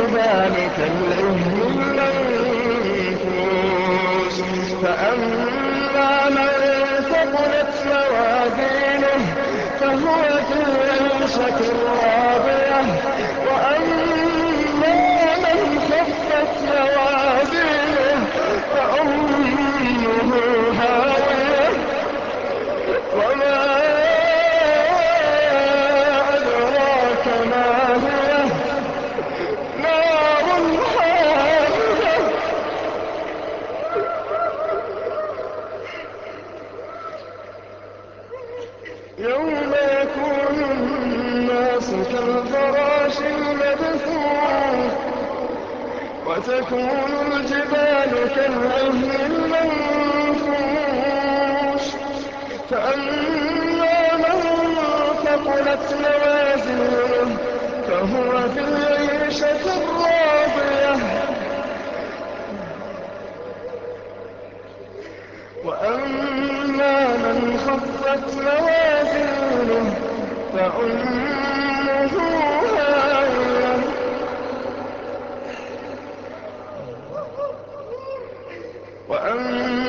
الجبال كالعهن المنفوش. فأما من ثقلت موازينه فهو في عيشة راضية. يوم يكون الناس كالفراش المبثوث وتكون الجبال كالعهن المنفوش فأما من ثقلت موازينه فهو في العيشة الراضية. وأما من خفت موازينه فأمه هاوية وأما